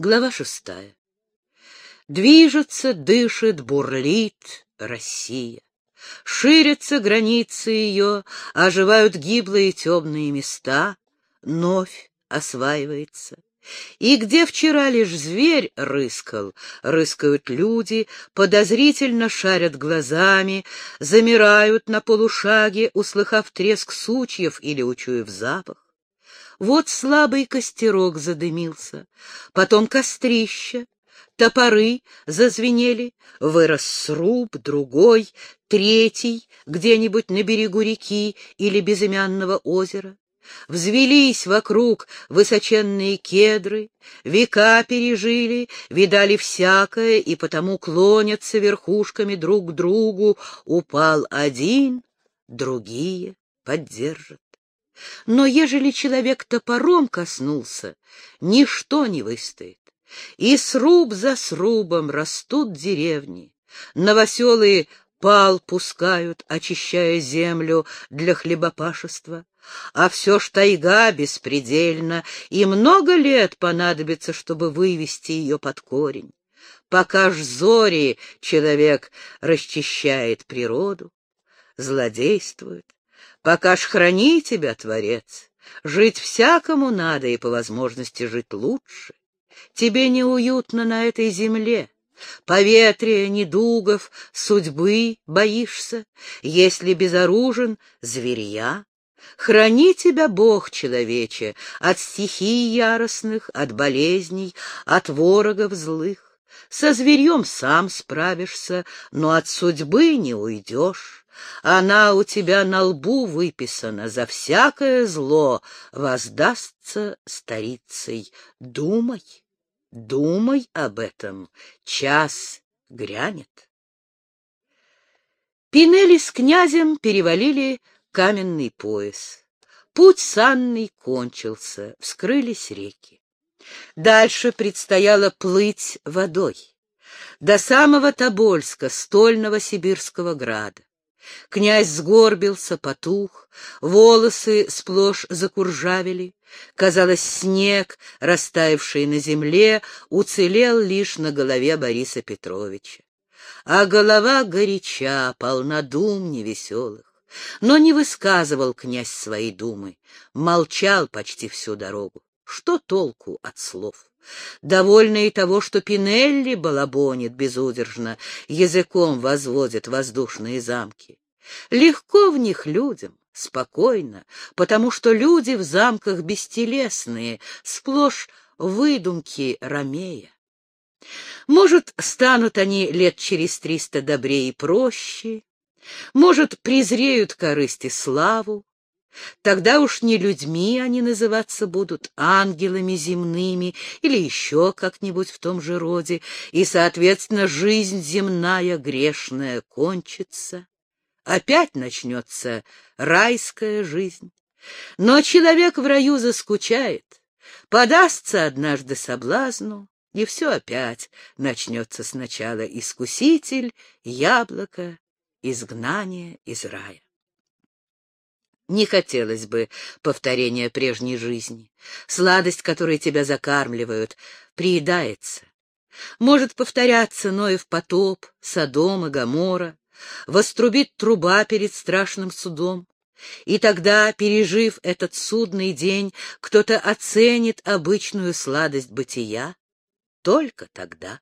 Глава шестая. Движется, дышит, бурлит Россия. Ширятся границы ее, оживают гиблые темные места, новь осваивается. И где вчера лишь зверь рыскал, рыскают люди, подозрительно шарят глазами, замирают на полушаге, услыхав треск сучьев или учуяв запах. Вот слабый костерок задымился, потом кострище, топоры зазвенели, вырос сруб, другой, третий, где-нибудь на берегу реки или безымянного озера. Взвелись вокруг высоченные кедры, века пережили, видали всякое, и потому клонятся верхушками друг к другу. Упал один, другие поддержат. Но ежели человек топором коснулся, ничто не выстоит. И сруб за срубом растут деревни, новоселые пал пускают, очищая землю для хлебопашества. А все ж тайга беспредельна, и много лет понадобится, чтобы вывести ее под корень. Пока ж зори человек расчищает природу, злодействует, Пока ж храни тебя, Творец, жить всякому надо и по возможности жить лучше. Тебе неуютно на этой земле, поветрия, недугов, судьбы боишься, если безоружен зверья. Храни тебя, Бог, человече, от стихий яростных, от болезней, от ворогов злых. Со зверьем сам справишься, но от судьбы не уйдешь. Она у тебя на лбу выписана, за всякое зло воздастся старицей. Думай, думай об этом, час грянет. Пинели с князем перевалили каменный пояс. Путь санный кончился, вскрылись реки. Дальше предстояло плыть водой. До самого Тобольска, стольного сибирского града. Князь сгорбился, потух, волосы сплошь закуржавели. Казалось, снег, растаявший на земле, уцелел лишь на голове Бориса Петровича. А голова горяча, полна дум невеселых. Но не высказывал князь свои думы, молчал почти всю дорогу. Что толку от слов? Довольно и того, что Пинелли балабонит безудержно, языком возводит воздушные замки. Легко в них людям, спокойно, потому что люди в замках бестелесные, сплошь выдумки Ромея. Может, станут они лет через триста добрее и проще, может, презреют корысть и славу, Тогда уж не людьми они называться будут, ангелами земными или еще как-нибудь в том же роде, и, соответственно, жизнь земная грешная кончится. Опять начнется райская жизнь. Но человек в раю заскучает, подастся однажды соблазну, и все опять начнется сначала искуситель, яблоко, изгнание из рая. Не хотелось бы повторения прежней жизни. Сладость, которой тебя закармливают, приедается. Может повторяться Ноев потоп, Содом и Гомора, вострубит труба перед страшным судом. И тогда, пережив этот судный день, кто-то оценит обычную сладость бытия. Только тогда.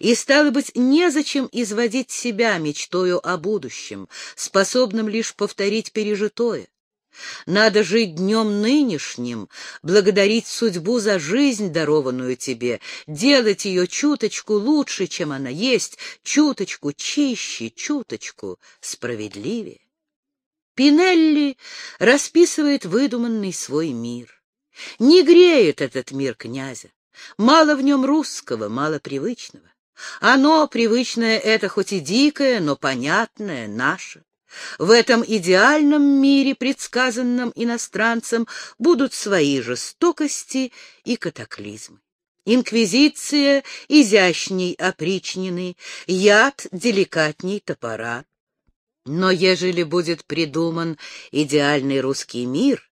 И, стало быть, незачем изводить себя мечтою о будущем, способным лишь повторить пережитое. Надо жить днем нынешним, благодарить судьбу за жизнь, дарованную тебе, делать ее чуточку лучше, чем она есть, чуточку чище, чуточку справедливее. Пинелли расписывает выдуманный свой мир. Не греет этот мир князя. Мало в нем русского, мало привычного. Оно, привычное, это хоть и дикое, но понятное, наше. В этом идеальном мире, предсказанном иностранцам, будут свои жестокости и катаклизмы. Инквизиция изящней опричнины, яд деликатней топора. Но ежели будет придуман идеальный русский мир,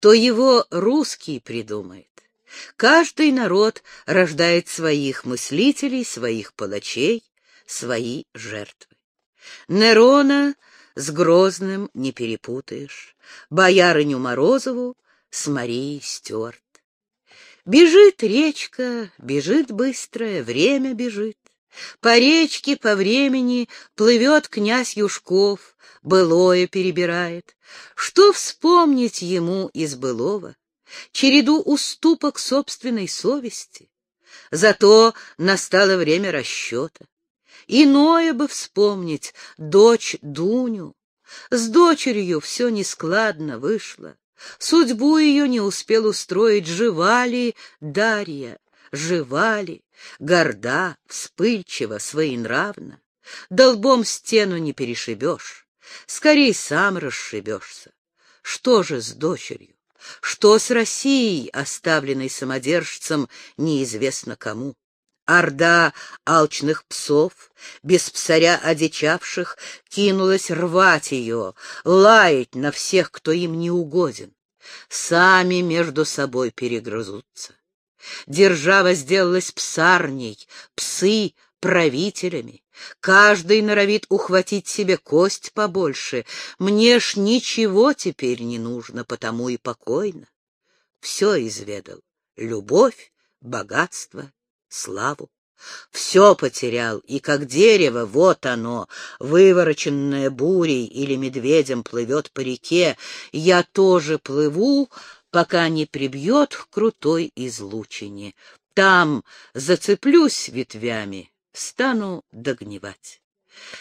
то его русский придумает. Каждый народ рождает своих мыслителей, своих палачей, свои жертвы. Нерона с Грозным не перепутаешь, боярыню Морозову с Марией Стюарт. Бежит речка, бежит быстрое, время бежит. По речке, по времени плывет князь Юшков, былое перебирает. Что вспомнить ему из былого? Череду уступок собственной совести. Зато настало время расчета. Иное бы вспомнить дочь Дуню. С дочерью все нескладно вышло. Судьбу ее не успел устроить, жива ли Дарья, жива ли, горда, вспыльчива, своенравна. Долбом стену не перешибешь, скорей сам расшибешься. Что же с дочерью? Что с Россией, оставленной самодержцем, неизвестно кому? Орда алчных псов, без псаря одичавших, кинулась рвать ее, лаять на всех, кто им не угоден. Сами между собой перегрызутся. Держава сделалась псарней, псы — правителями. Каждый норовит ухватить себе кость побольше. Мне ж ничего теперь не нужно, потому и покойно. Все изведал — любовь, богатство, славу. Все потерял, и как дерево, вот оно, вывороченное бурей или медведем плывет по реке, я тоже плыву, пока не прибьет к крутой излучине. Там зацеплюсь ветвями, стану догнивать.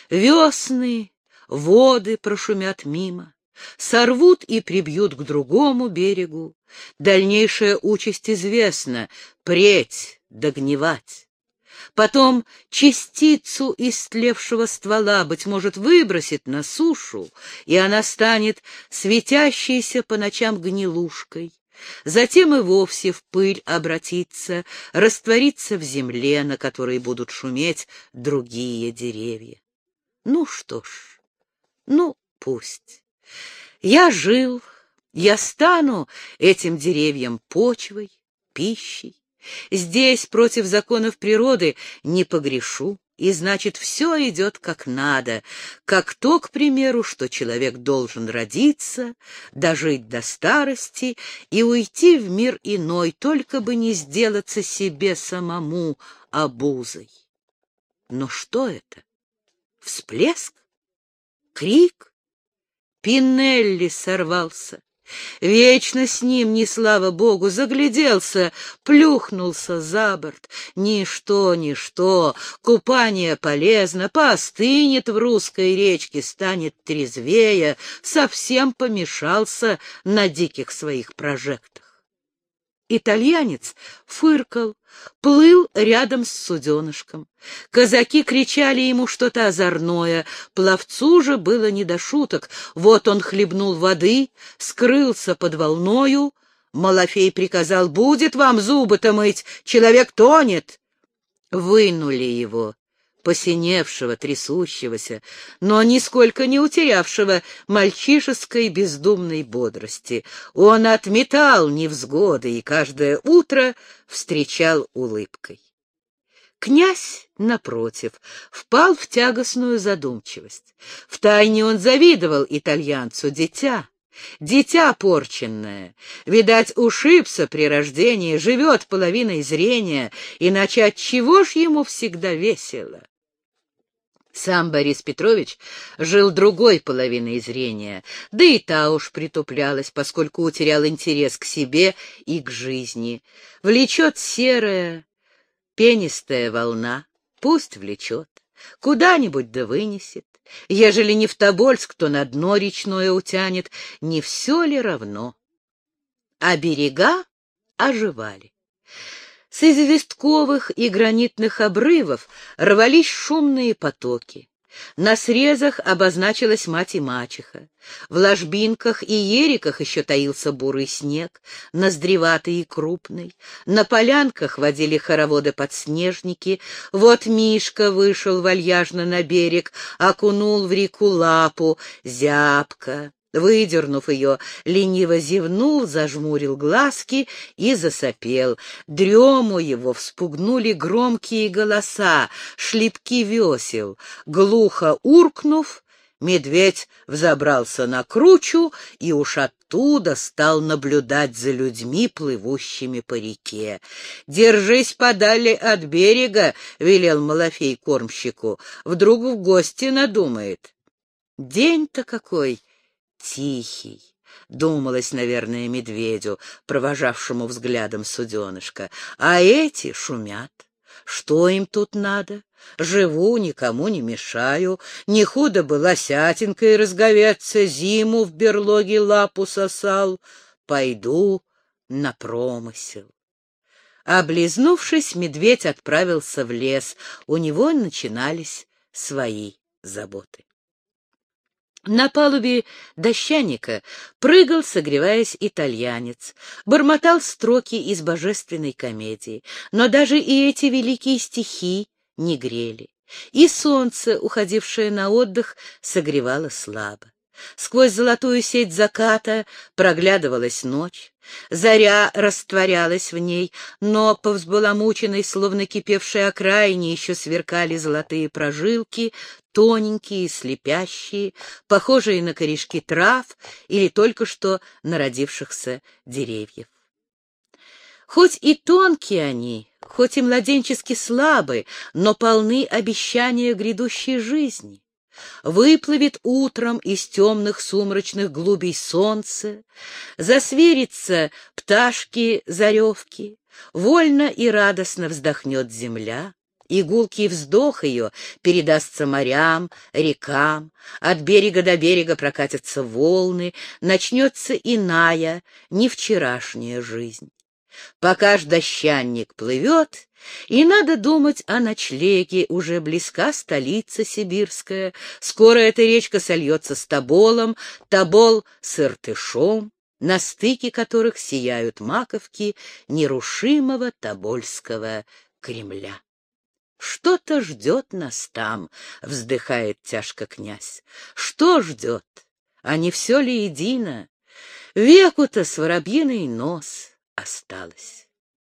Весны, воды прошумят мимо, сорвут и прибьют к другому берегу. Дальнейшая участь известна — преть, догнивать. Потом частицу истлевшего ствола, быть может, выбросит на сушу, и она станет светящейся по ночам гнилушкой. Затем и вовсе в пыль обратиться, раствориться в земле, на которой будут шуметь другие деревья. Ну что ж, ну пусть. Я жил, я стану этим деревьям почвой, пищей. Здесь против законов природы не погрешу, и значит, все идет как надо, как то, к примеру, что человек должен родиться, дожить до старости и уйти в мир иной, только бы не сделаться себе самому обузой. Но что это? Всплеск? Крик? Пинелли сорвался. Вечно с ним, не слава богу, загляделся, плюхнулся за борт. Ничто, ничто, купание полезно, поостынет в русской речке, станет трезвее, совсем помешался на диких своих прожектах. Итальянец фыркал, плыл рядом с суденышком. Казаки кричали ему что-то озорное, пловцу же было не до шуток. Вот он хлебнул воды, скрылся под волною. Малафей приказал, будет вам зубы-то мыть, человек тонет. Вынули его посиневшего, трясущегося, но нисколько не утерявшего мальчишеской бездумной бодрости. Он отметал невзгоды и каждое утро встречал улыбкой. Князь, напротив, впал в тягостную задумчивость. Втайне он завидовал итальянцу дитя. Дитя порченное, видать, ушибся при рождении, живет половиной зрения, иначе от чего ж ему всегда весело? Сам Борис Петрович жил другой половиной зрения, да и та уж притуплялась, поскольку утерял интерес к себе и к жизни. Влечет серая, пенистая волна, пусть влечет, куда-нибудь да вынесет. Ежели не в Тобольск, то на дно речное утянет, не все ли равно? А берега оживали. С известковых и гранитных обрывов рвались шумные потоки. На срезах обозначилась мать и мачеха. В ложбинках и ериках еще таился бурый снег, ноздреватый и крупный. На полянках водили хороводы-подснежники. Вот Мишка вышел вальяжно на берег, окунул в реку лапу, зябко. Выдернув ее, лениво зевнул, зажмурил глазки и засопел. Дрему его вспугнули громкие голоса, шлепки весел. Глухо уркнув, медведь взобрался на кручу и уж оттуда стал наблюдать за людьми, плывущими по реке. «Держись подали от берега», — велел Малафей кормщику, — «вдруг в гости надумает». День-то какой! Тихий. Думалось, наверное, медведю, провожавшему взглядом суденышка. А эти шумят. Что им тут надо? Живу, никому не мешаю. Не худо бы лосятинкой разговеться, зиму в берлоге лапу сосал. Пойду на промысел. Облизнувшись, медведь отправился в лес. У него начинались свои заботы. На палубе дощаника прыгал, согреваясь, итальянец, бормотал строки из божественной комедии, но даже и эти великие стихи не грели, и солнце, уходившее на отдых, согревало слабо. Сквозь золотую сеть заката проглядывалась ночь, заря растворялась в ней, но по взбаламученной, словно кипевшей окраине, еще сверкали золотые прожилки, тоненькие, слепящие, похожие на корешки трав или только что народившихся деревьев. Хоть и тонкие они, хоть и младенчески слабы, но полны обещания грядущей жизни. Выплывет утром из темных сумрачных глубей солнце, засверится пташки-заревки, вольно и радостно вздохнет земля, Игулкий вздох ее передастся морям, рекам, от берега до берега прокатятся волны, начнется иная, не вчерашняя жизнь. Пока ж дощанник плывет, и надо думать о ночлеге, уже близка столица сибирская, скоро эта речка сольется с Тоболом, Тобол с Иртышом, на стыке которых сияют маковки нерушимого Тобольского Кремля. Что-то ждет нас там, — вздыхает тяжко князь. Что ждет? А не все ли едино? Веку-то с воробьиный нос осталось.